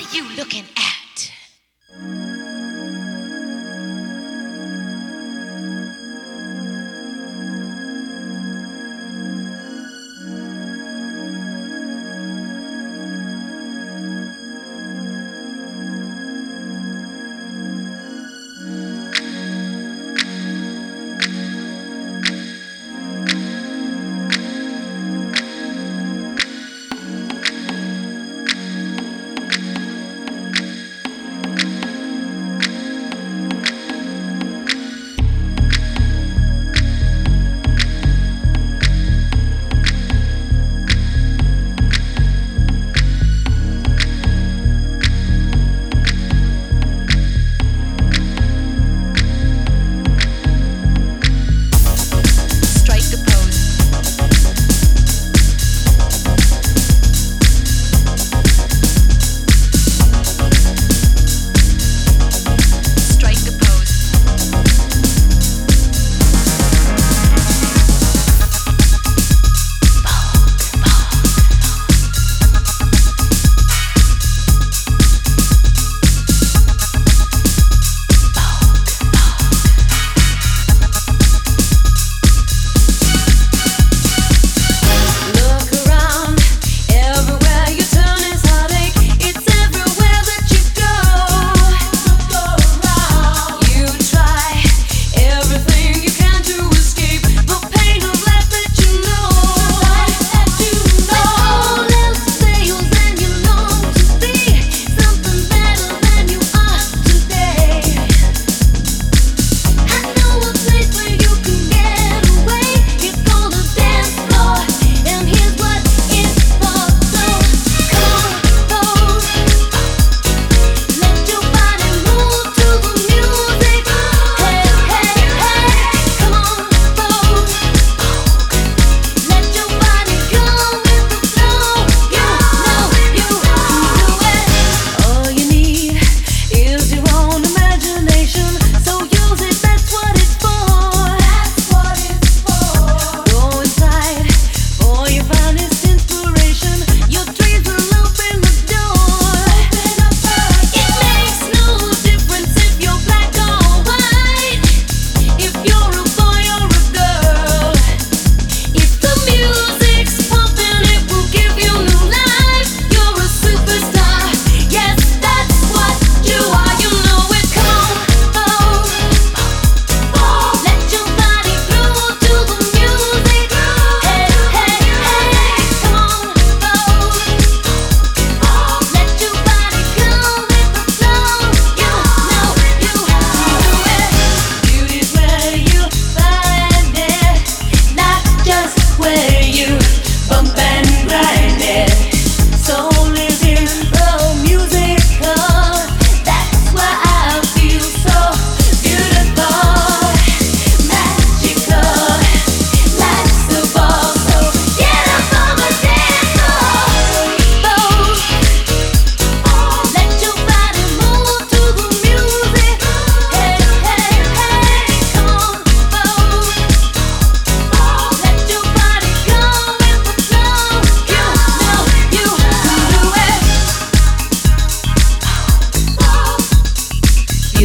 What are you looking at?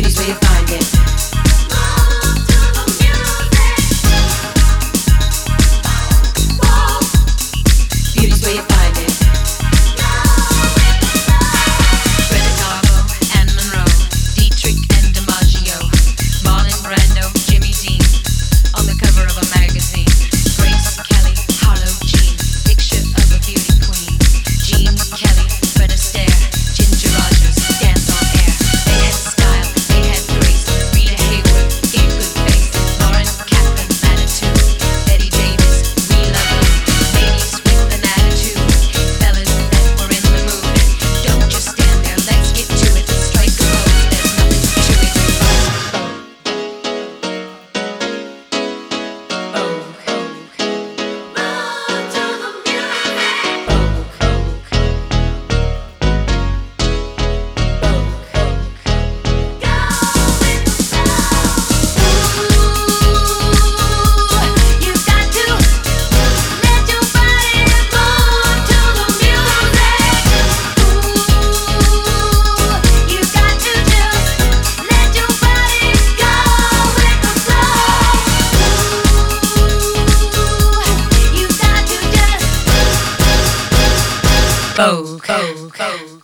They had three. Bo, bo, bo.